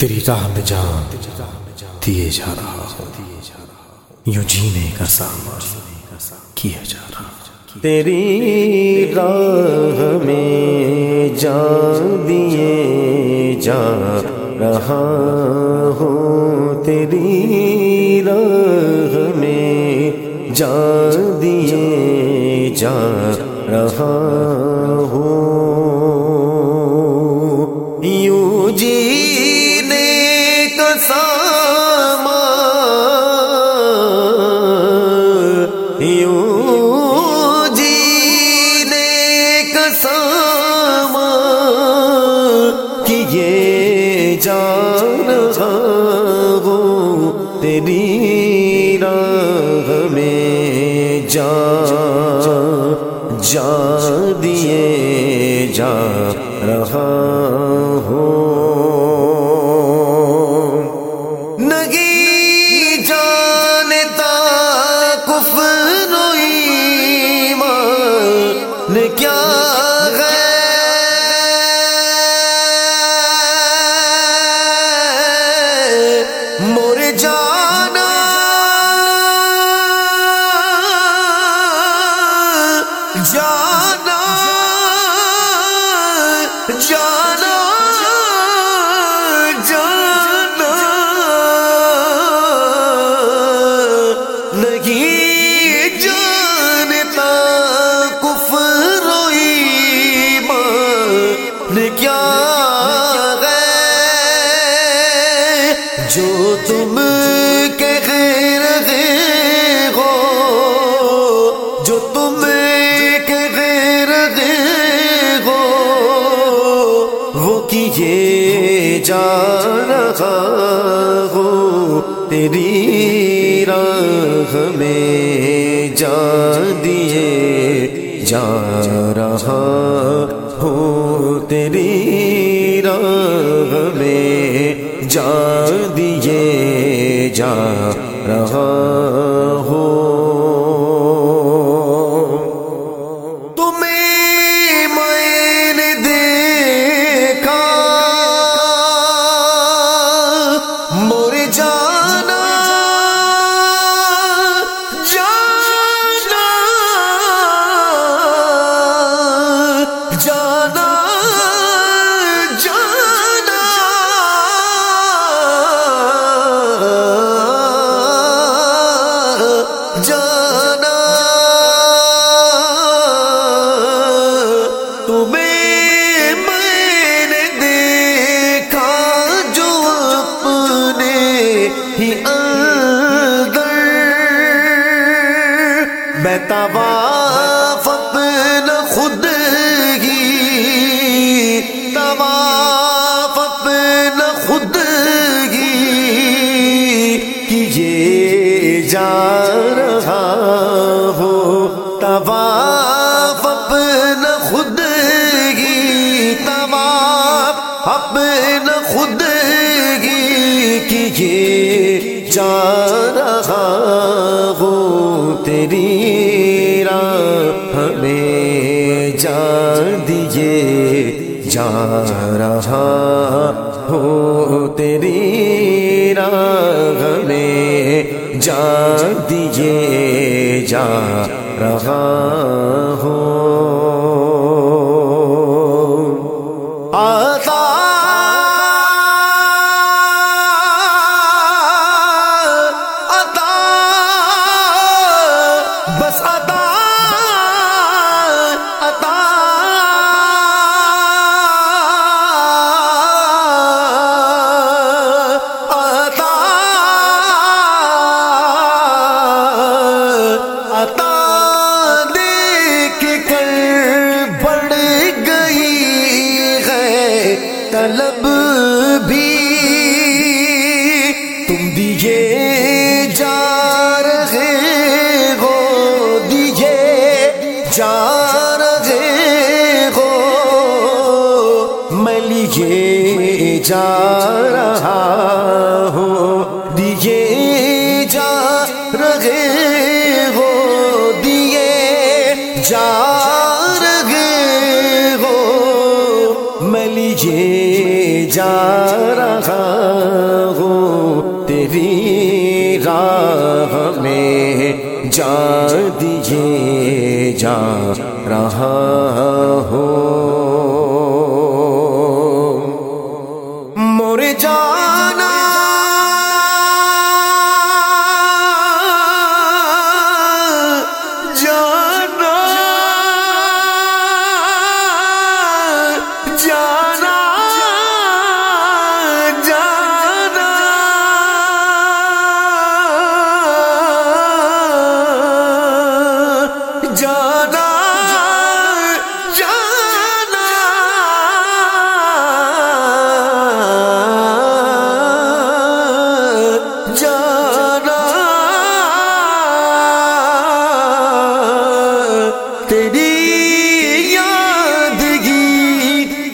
تیری راہ میں جان دیے جا رہا یوں جینے کا سامان کیا جا رہا تیری راہ میں جان دیے جا رہا ہوں۔ تیری راہ میں جان دیے جا رہا تیری راہ میں جا جا دیے جا رہا جانا جانا جانا۔ نہیں جانتا کفر و ایمان، کیا ہے جو تم کہہ رہے ہو جو تم کہہ رہے ہو، وہ کیے جا رہا ہو تیری راہ میں جا دیے، جا رہا ہو تیری راہ میں جا دیے، جا رہا طواف اپنا خود ہی۔ طواف اپنا خود ہی۔ کیے جا رہا ہو۔ طواف اپنا خود ہی۔ طواف اپنا خود ہی۔ کیے جا رہا ہو تیری جا رہا ہو تیری راہ میں جا دیے جا رہا ہو طلب بھی تم دیے جا رہے ہو دیے جا رہے ہو۔ میں لیے جا رہا ہوں دیے جا رہے ہو دیے جا رہے ہو۔ میں لیے دیے جا رہا ہو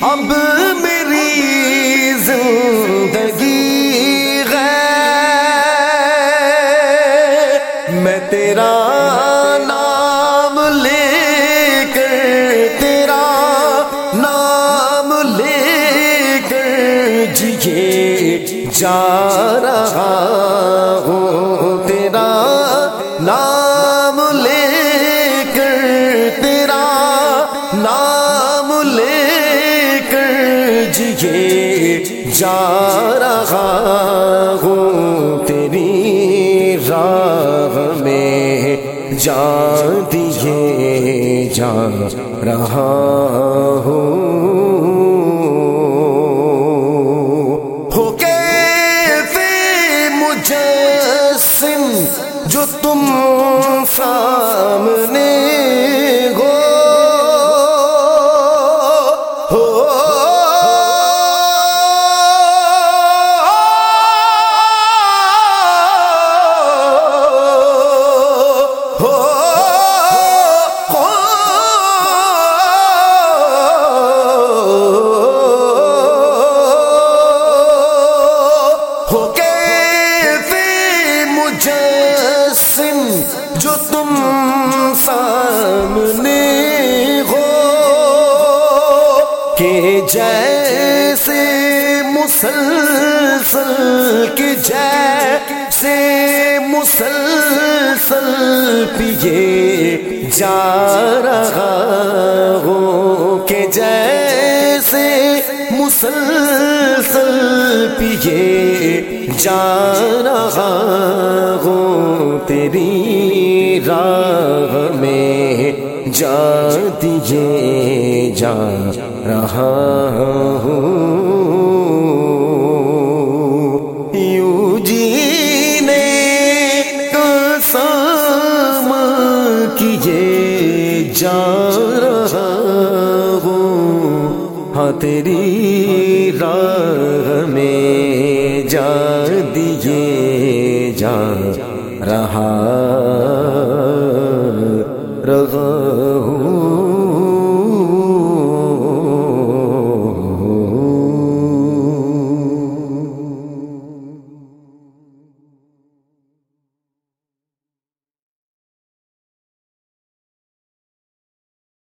اب میری زندگی ہے میں تیرا نام لے کر تیرا نام لے کر جیے جا رہا ہوں۔ جا رہا ہوں تیری راہ میں جا دیے جا رہا ہوں۔ ہو کیسے مجسم جو تم سامنے مجسم جو تم سامنے ہو، کہ جیسے مسلسل کے جیسے مسلسل پیے جا رہا ہو، کہ جیسے مسلسل پیے جا رہا ہوں، تیری راہ میں جا دیے جا رہا ہوں۔ یوں جینے کا سام کیے جا رہا ہوں۔ ہاں تیری راہ میں جا جا رہا رہا